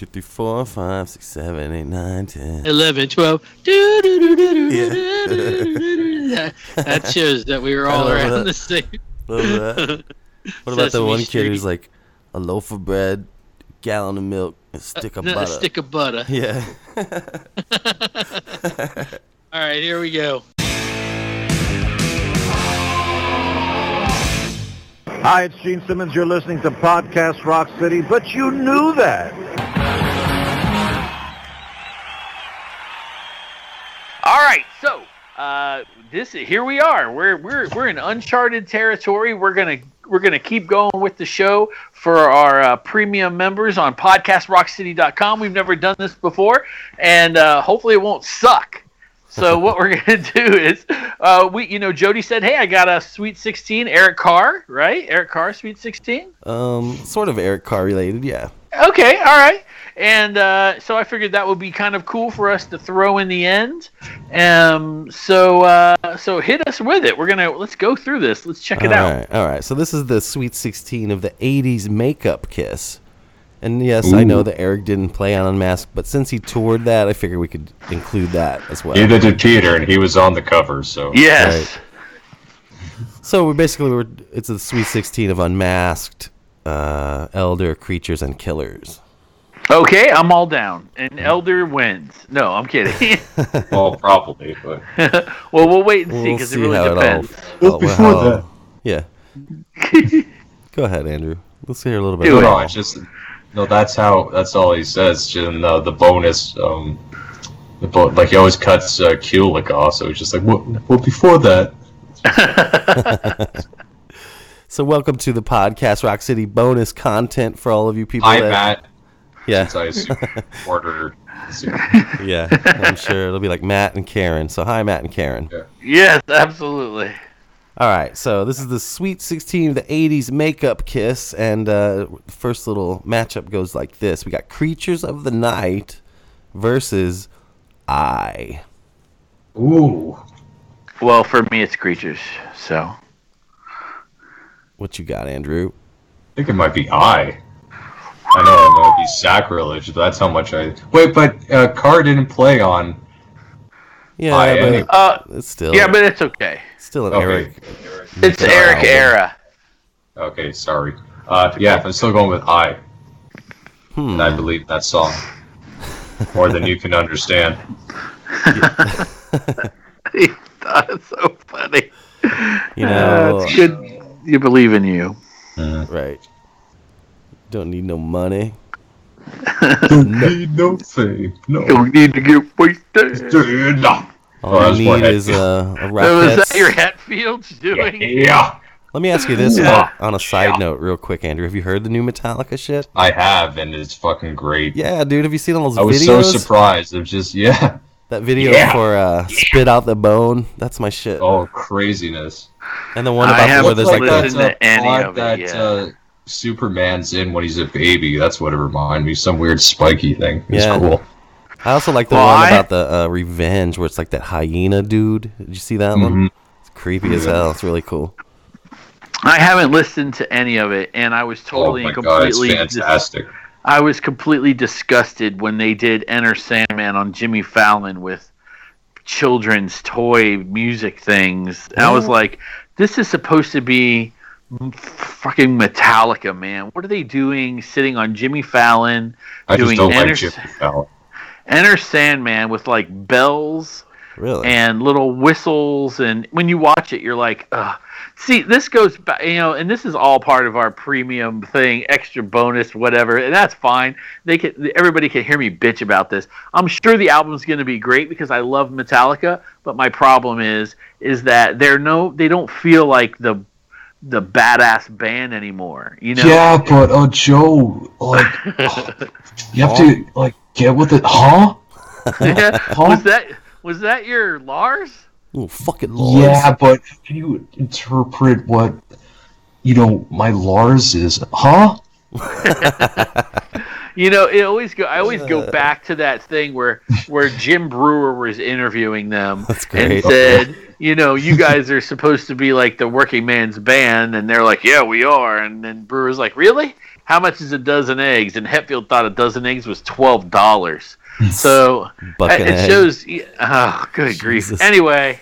two, three, four, five, six, seven, eight, nine, ten. Eleven, twelve. Do, do, do, yeah. that shows that we were all around that. the same. Love that. What about the one Street. kid who's like a loaf of bread, gallon of milk, and stick of uh, butter? stick of butter. Yeah. all right, here we go. Hi, it's Gene Simmons. You're listening to Podcast Rock City, but you knew that. All right, so uh, this here we are. We're we're we're in uncharted territory. We're gonna we're gonna keep going with the show for our uh, premium members on podcastrockcity.com. We've never done this before, and uh, hopefully it won't suck. So what we're gonna do is, uh, we you know Jody said, hey, I got a Sweet 16, Eric Carr, right? Eric Carr, Sweet 16. Um, sort of Eric Carr related, yeah. Okay, all right. And uh, so I figured that would be kind of cool for us to throw in the end. Um, so uh, so hit us with it. We're gonna let's go through this. Let's check it All out. right, all right. So this is the Sweet 16 of the 80s makeup kiss. And yes, I know that Eric didn't play on Unmasked, but since he toured that, I figured we could include that as well. Neither did Peter, and he was on the cover. So Yes. So we basically we're it's the Sweet 16 of Unmasked, uh, Elder, Creatures, and Killers. Okay, I'm all down. And Elder wins. No, I'm kidding. well, probably, but well, we'll wait and see We'll because it really how it all. depends. Well, before how- that- yeah. Go ahead, Andrew. Let's hear a little bit. Do it. no, it's just no. That's how. That's all he says. And uh, the bonus, um, the bo- like he always cuts uh, Kulick off. So it's just like, well, well, before that, So welcome to the podcast Rock City bonus content for all of you people. hi that, Matt. Yeah, Since I ordered. yeah. I'm sure it'll be like Matt and Karen. So hi, Matt and Karen. Yes, absolutely. All right, so this is the Sweet 16 of the 80s makeup kiss, and uh, first little matchup goes like this: We got Creatures of the Night versus I. Ooh, Well, for me, it's creatures. So What you got, Andrew? I think it might be I. I know it might be sacrilege, but that's how much I wait. But uh, Carr didn't play on. Yeah, I, but anyway. uh, it's still yeah, but it's okay. still an Okay. Eric. It's Sorry, Eric Albert. era. Okay, sorry. Uh, yeah, I'm still going with I. Hmm. And I believe that song more than you can understand. That's so funny. You know, Uh, it's good. You believe in you. Uh-huh. right? Don't need no money. Don't need no fame. No. Don't need to get wasted. Dude, no. Uh, all Oh, uh, that you was need more is a, a Oh, is Rockettes. that your Hetfields doing? Yeah, Let me ask you this Yeah. on, on a side Yeah. note, real quick, Andrew. Have you heard the new Metallica shit? I have, and it's fucking great. Yeah, dude. Have you seen all those I was videos? so surprised. It was just, yeah. That video Yeah. for uh, "Spit Out the Bone." That's my shit. Oh, craziness. And the one I about haven't where there's like listened that. That's to any plot of it that uh, Superman's in when he's a baby. That's what it reminded me. Some weird spiky thing. It's Yeah. cool. I also like the Well, one I- about the uh, revenge, where it's like that hyena dude. Did you see that one? Mhm. It's creepy as hell. It's really cool. I haven't listened to any of it, and I was Oh totally my and god, it's completely. dis- fantastic. I was completely disgusted when they did Enter Sandman on Jimmy Fallon with children's toy music things. And I was like, this is supposed to be fucking Metallica, man. What are they doing sitting on Jimmy Fallon I doing Enter, like Fallon. Enter Sandman with like bells Really? and little whistles and when you watch it you're like Ugh. See this goes back you know and this is all part of our premium thing extra bonus whatever and that's fine. They can everybody can hear me bitch about this. I'm sure the album's going to be great because i love metallica but my problem is is that they're no they don't feel like the the badass band anymore you know? Yeah, but uh, Joe, like, you have to like get with it, huh? was that was that your lars Oh, fucking lords. Yeah, but can you interpret what you know my Lars is, huh? You know, it always go. I always go uh. back to that thing where where Jim Breuer was interviewing them That's and great. said, you know, you guys are supposed to be like the working man's band, and they're like, yeah, we are. And then Breuer's like, really? how much is a dozen eggs? And Hetfield thought a dozen eggs was twelve dollars. So Buck it shows. Oh, good grief. Anyway,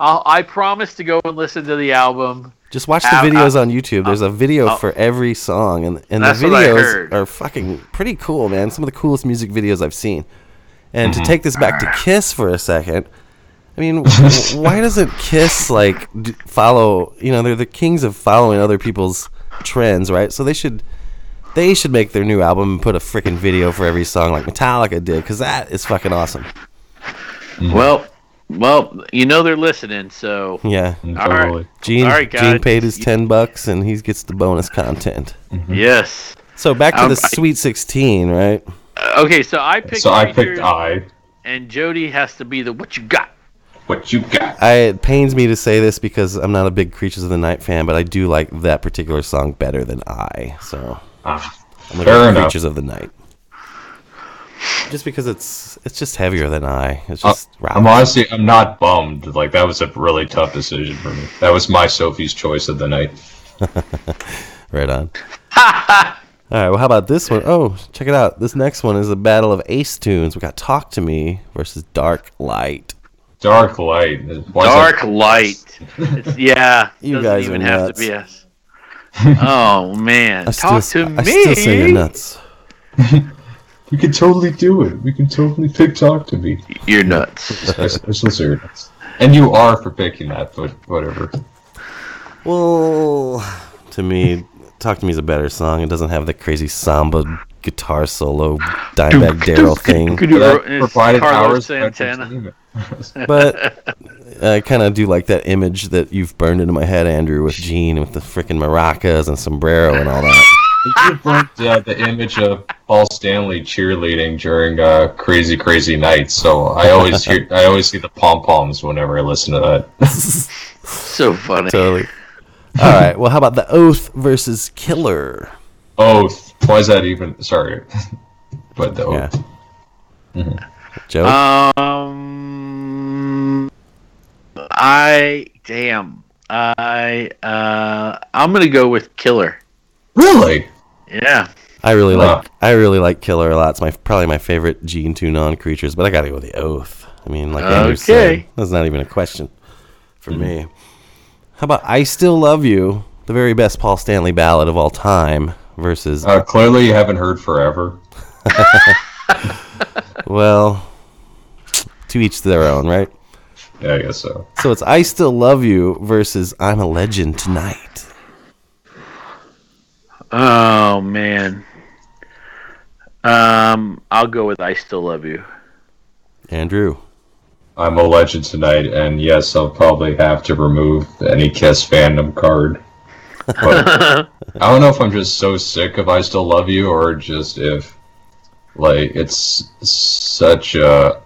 I'll, I promise to go and listen to the album. Just watch the videos on YouTube. There's a video ow. for every song, and and the videos are fucking pretty cool, man. Some of the coolest music videos I've seen. And Mm-hmm. to take this back to Kiss for a second, I mean, why doesn't Kiss like follow? You know, they're the kings of following other people's trends, right? So they should they should make their new album and put a freaking video for every song like Metallica did, because that is fucking awesome. Well, well, you know they're listening, so Yeah, all right. Gene All right, Gene paid his ten bucks, and he gets the bonus content. Yes. So back to Um, the I- Sweet Sixteen, right? Uh, okay, so I picked. So I picked I. and Jody has to be the what you got. What you got? I it pains me to say this because I'm not a big Creatures of the Night fan, but I do like that particular song better than I. So Ah, I'm gonna Fair go enough. Creatures of the Night. Just because it's it's just heavier than I. It's Uh, just I'm honestly, I'm not bummed. Like that was a really tough decision for me. That was my Sophie's choice of the night. right on. All right. Well, how about this one? Oh, check it out. This next one is a battle of ace tunes. We got "Talk to Me" versus "Dark Light." Dark light. Why Dark that- light. It's, yeah, You guys even have nuts. to be us. Oh man, I talk still, to I me. still say you're nuts. We can totally do it. We can totally pick talk to me. You're nuts. I, I still say you're nuts. And you are for picking that, but whatever. Well, to me, "Talk to Me" is a better song. It doesn't have the crazy samba guitar solo, Dimebag Darrell thing. Could you That ro- it's provided Carlos hours Santana. but I kind of do like that image that you've burned into my head, Andrew, with Gene with the freaking maracas and sombrero and all that. You burnt uh, the image of Paul Stanley cheerleading during uh, crazy, crazy nights. So I always hear, I always see the pom poms whenever I listen to that. So funny. totally. All right. Well, how about the Oath versus Killer? Oh, why is that even? Sorry, but the Yeah. oath. Joe. Um, I damn. I uh, I'm gonna go with Killer. really? Yeah. I really Huh. like I really like Killer a lot. It's my probably my favorite Gene tune non creatures, but I gotta go with the Oath. I mean, like Andrew said, that's not even a question for me. How about I Still Love You, the very best Paul Stanley ballad of all time, versus Uh, clearly, you haven't heard forever. well, to each their own, right? Yeah, I guess so. So it's I Still Love You versus I'm a Legend Tonight. Oh man. Um, I'll go with I Still Love You. Andrew. I'm a legend tonight, and yes, I'll probably have to remove any Kiss fandom card. But I don't know if I'm just so sick of "I Still Love You" or just if, like, it's such a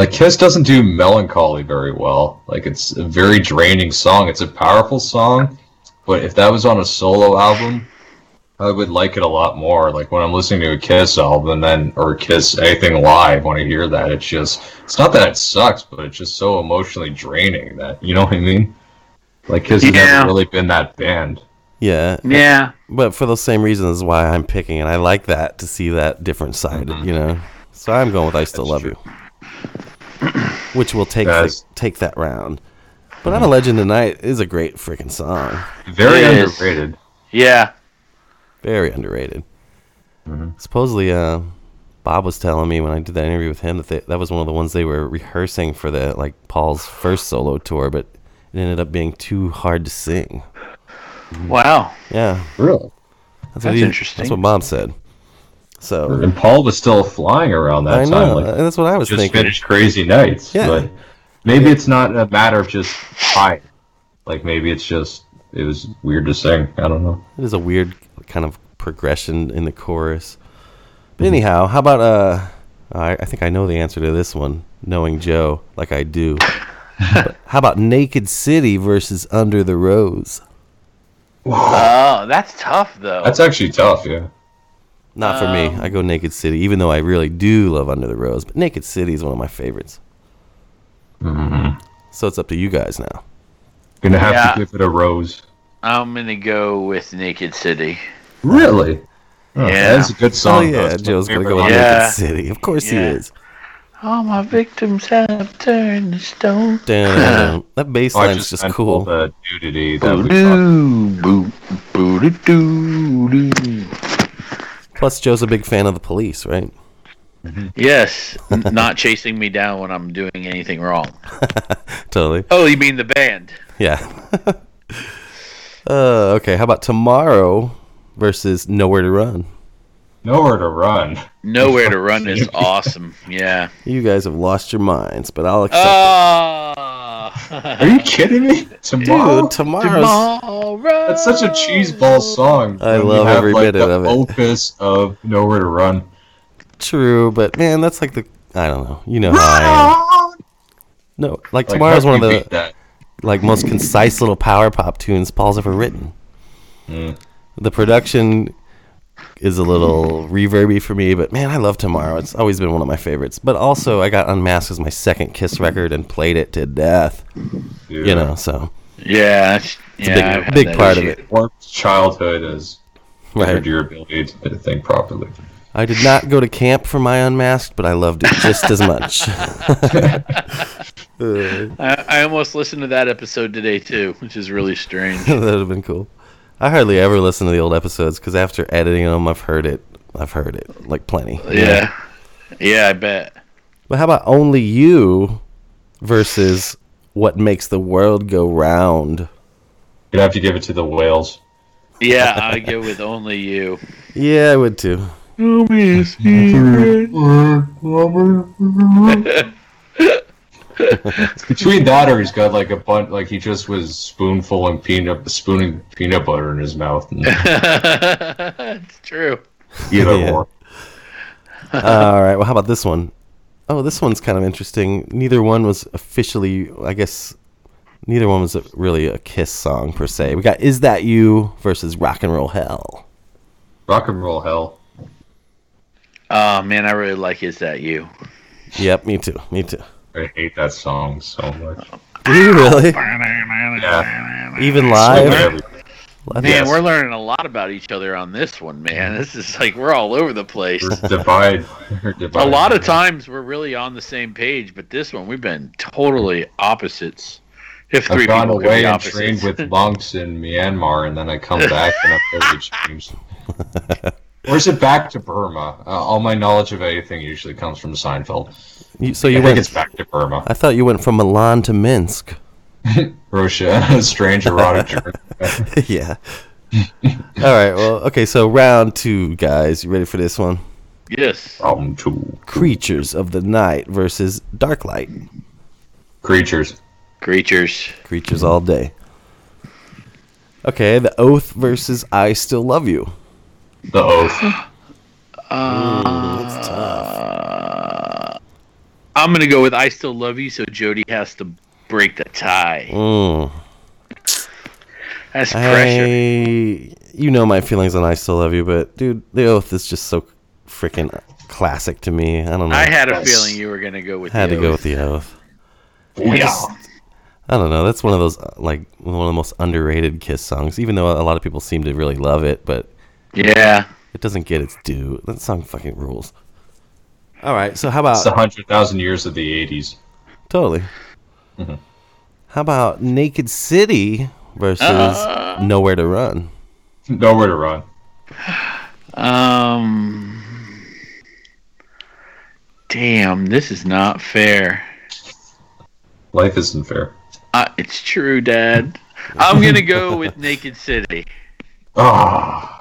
like Kiss doesn't do melancholy very well. Like, it's a very draining song. It's a powerful song, but if that was on a solo album, I would like it a lot more. Like when I'm listening to a Kiss album, then or Kiss anything live, when I hear that, it's just it's not that it sucks, but it's just so emotionally draining that you know what I mean. Like Kiss has never really been that band. Yeah. Yeah. But for those same reasons why I'm picking, and I like that to see that different side, mm-hmm. you know. So I'm going with "I Still That's Love You," which will take the, take that round. But "I'm a Legend Tonight" is a great freaking song, Very It is. underrated. Yeah. very underrated. Supposedly, uh, Bob was telling me when I did that interview with him that they, that was one of the ones they were rehearsing for the like Paul's first solo tour, but it ended up being too hard to sing. Wow. Yeah, Really. that's, what That's he, interesting. That's what Bob said. So And Paul was still flying around that I time. know, Like, and that's what I was just thinking. finished Crazy Nights. Yeah. But maybe it's not a matter of just flying. Like maybe it's just it was weird to sing. I don't know. It is a weird kind of progression in the chorus. But anyhow, how about uh I, I think I know the answer to this one, knowing Joe like I do. But how about Naked City versus Under the Rose? Oh, that's tough though. That's actually tough. Yeah. Not for me. Um, I go Naked City, even though I really do love Under the Rose. But Naked City is one of my favorites. So it's up to you guys now. Gonna have Yeah. to give it a rose. I'm gonna go with Naked City. Really? Oh, Yeah. That's a good song. Oh song. yeah, That's my Joe's gonna go with. Yeah. Naked City. Of course he is. All my victims have turned to stone. Damn, that bass Oh, I line's just meant cool. all The nudity that we talked Boo, boo, boo, doo, doo. Plus, Joe's a big fan of the police, right? Yes, not chasing me down when I'm doing anything wrong. Totally. Oh, you mean the band? Yeah. uh, okay, how about tomorrow versus Nowhere to Run? Nowhere to run. Nowhere to Run is awesome. Yeah. You guys have lost your minds, but I'll accept Ah. Are you kidding me? it. Tomorrow? Dude, tomorrow's Tomorrow. That's such a cheeseball song. I when you love have, every like, minute the of it. Opus of Nowhere to Run. true, but man, that's like the I don't know. You know how I am. No, like, Like, tomorrow's how one do of you the that? like most concise little power pop tunes Paul's ever written. Mm. The production is a little reverby for me, but man, I love Tomorrow. It's always been one of my favorites. But also, I got Unmasked as my second Kiss record and played it to death. Dude, You know, so Yeah. It's, it's yeah, a I've big, big that part of it. Warped childhood has Right. hindered your ability to think properly. I did not go to camp for my Unmasked, but I loved it just as much. I, I almost listened to that episode today too, which is really strange. that would have been cool. I hardly ever listen to the old episodes because after editing them, I've heard it. I've heard it like plenty. Yeah. Yeah, I bet. But how about only you versus what makes the world go round? You'd have to give it to the whales. Yeah, I would go with only you. Yeah, I would too. Between that or he's got like a bunch, like he just was spoonful and peanut, spooning peanut butter in his mouth. And mm. it's true. either Yeah. or. All right. Well, how about this one? Oh, this one's kind of interesting. Neither one was officially, I guess, neither one was a, really a Kiss song per se. We got "Is That You" versus "Rock and Roll Hell." Rock and roll hell. Oh man, I really like Is That You? Yep, me too. Me too. I hate that song so much. Do you really? Yeah. Even live? Man, Yes. we're learning a lot about each other on this one, man. This is like we're all over the place. we're divide. we're A lot of times we're really on the same page, but this one we've been totally opposites. If three I've gone people away and trained with monks in Myanmar, and then I come back and I've totally changed. Or is it back to Burma? Uh, all my knowledge of anything usually comes from Seinfeld. You, so I you think went. it's back to Burma. I thought you went from Milan to Minsk. Russia, a strange erotic journey. yeah. All right. Well, okay. So round two, guys. You ready for this one? yes. Round two. Creatures of the Night versus dark light. Creatures. Creatures. Creatures all day. Okay, The Oath versus I Still Love You. The Oath. That's tough. Uh, I'm gonna go with I still love you, so Jody has to break the tie. Mm. That's pressure. I, you know my feelings on I Still Love You, but dude, The Oath is just so freaking classic to me. I don't know. I had a Yes. feeling you were gonna go with. had the to go Oath. with The Oath. Yeah. I don't know. That's one of those uh, like one of the most underrated Kiss songs. Even though a lot of people seem to really love it, but Yeah. it doesn't get its due. That song fucking rules. All right, so how It's the about hundred thousand years of the '80s. totally? Mhm. How about Naked City versus Uh. Nowhere to Run? Nowhere to run. Um. Damn, this is not fair. Life isn't fair. Uh, it's true, Dad. I'm gonna go with Naked City. Ah,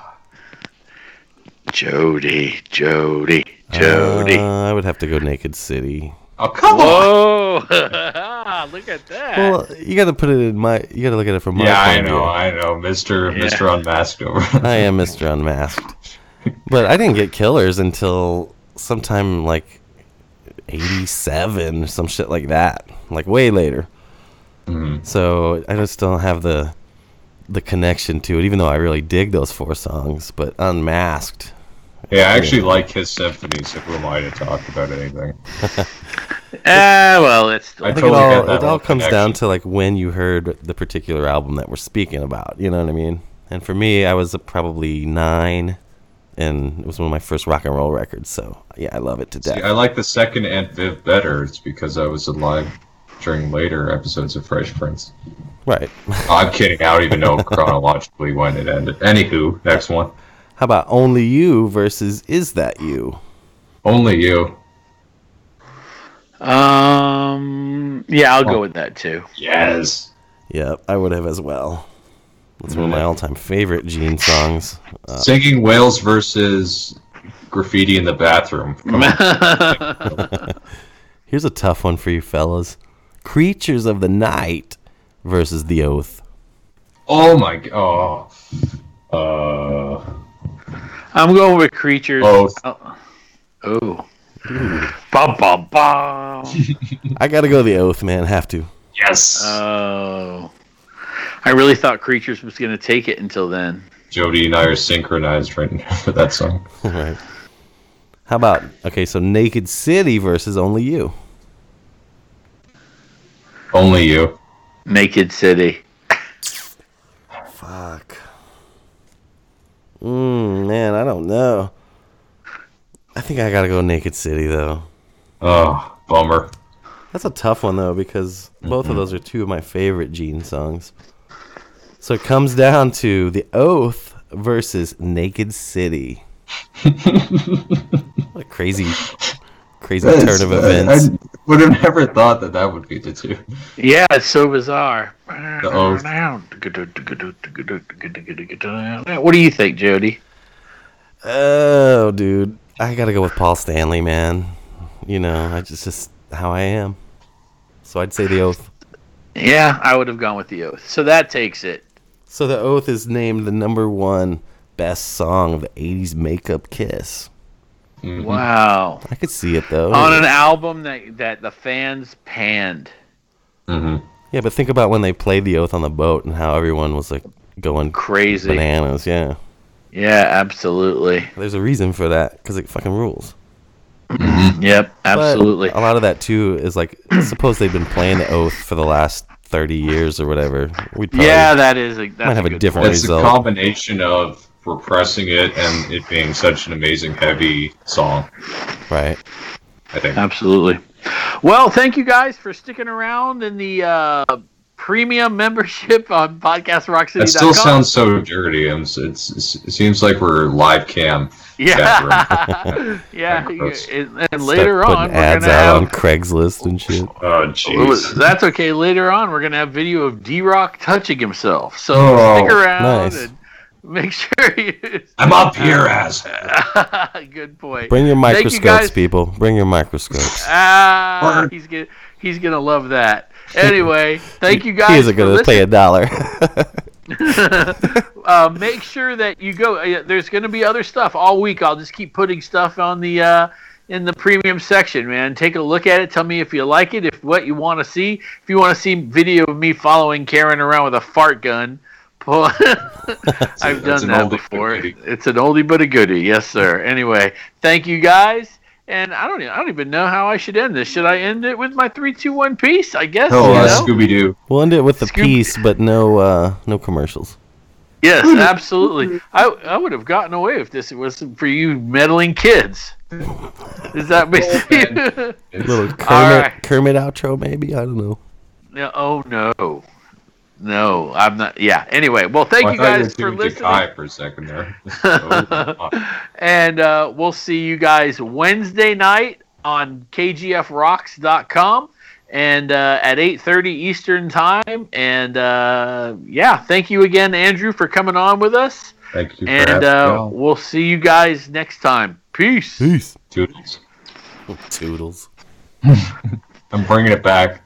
Jody, Jody, Jody. Uh, I would have to go Naked City. oh come on. Look at that. Well, you got to put it in my. You got to look at it from my Yeah, point I of know, view. I know, Mister Yeah. Mister Unmasked over. I am Mr. Unmasked. But I didn't get Killers until sometime like 87 or some shit like that. Like way later. Mhm. So I just don't have the the connection to it, even though I really dig those four songs. But Unmasked. Yeah, I actually like his symphonies. so who am I to talk about anything? Ah, well, it's I I think totally it all, get that it all whole comes down connection. to like when you heard the particular album that we're speaking about. You know what I mean? And for me, I was uh, probably nine, and it was one of my first rock and roll records. So yeah, I love it to See. I like the second and Viv better. It's because I was alive during later episodes of Fresh Prince. right. I'm kidding. I don't even know chronologically when it ended. Anywho, next one. How about only you versus is that you? Only you. Um, yeah, I'll go with that too. Yes. Yep, I would have as well. That's one of my all-time favorite Gene songs. Uh, Singing Whales versus Graffiti in the Bathroom. Come on. Here's a tough one for you fellas. Creatures of the Night versus The Oath. oh my god. Oh. Uh. I'm going with creatures. Both. Oh. oh. Bum, bum, bum. I gotta go The Oath, man. Have to. Yes. oh. I really thought creatures was going to take it until then. Jody and I are synchronized right now for that song. right. How about okay? So Naked City versus Only You. Only you. Naked City. Mm, man, I don't know. I think I gotta go Naked City though. Oh, bummer. That's a tough one though because both of those are two of my favorite Gene songs. So it comes down to The Oath versus Naked City. what a crazy, crazy turn of events. I would have never thought that that would be the two. Yeah, it's so bizarre. Oath. What do you think, Jody? Oh, dude, I gotta go with Paul Stanley, man. You know, I just just how I am. So I'd say The Oath. Yeah, I would have gone with the oath. So that takes it. So The Oath is named the number one best song of the '80s makeup kiss. Wow. I could see it though. On an album that that the fans panned. hmm Yeah, but think about when they played the oath on the boat and how everyone was like going Crazy. bananas. Yeah, Yeah, absolutely. there's a reason for that because it fucking rules. Yep, But absolutely. a lot of that too is like suppose they've been playing the oath for the last thirty years or whatever. We'd probably, Yeah, that is a that's Might have a good different point. It's a combination of repressing it and it being such an amazing heavy song. right. I think. Absolutely. Well, thank you guys for sticking around in the uh, premium membership on podcastrockcity.com. That still sounds so dirty. and It's, it's, it seems like we're live cam. yeah, yeah. Gross. And, and later on, we're ads gonna out on have. Craigslist and shit. Oh, jeez. That's okay. Later on, we're gonna have video of D Rock touching himself. So Oh, stick around nice. and make sure you. I'm up here, ass. Good point. Bring your Thank you, microscopes, guys. people. Bring your microscopes. Ah, he's gonna he's gonna love that. Anyway, thank you guys. He's gonna pay a dollar. uh, make sure that you go. Uh, there's going to be other stuff all week. I'll just keep putting stuff on the uh, in the premium section, man. Take a look at it. Tell me if you like it. If what you want to see. If you want to see video of me following Karen around with a fart gun. Pull- I've that's done that before. It's an oldie but a goodie. Yes, sir. Anyway, thank you guys. And I don't, even, I don't even know how I should end this. Should I end it with my three, two, one piece? I guess. Oh, uh. Scooby Doo. we'll end it with the Scoop- piece, but no, uh, no commercials. Yes, absolutely. I I would have gotten away if this wasn't for you meddling kids. Is that make sense? Little Kermit, right. Kermit outro, maybe. I don't know. no, oh no, no, I'm not. Yeah. Anyway, well, thank I you guys you for were doing listening, Kai for a second there. And uh, we'll see you guys Wednesday night on KGFRocks.com and uh, at 8:30 Eastern time. And uh, yeah, thank you again, Andrew, for coming on with us. Thank you And having uh, we'll see you guys next time. Peace. Peace. Toodles. Toodles. I'm bringing it back.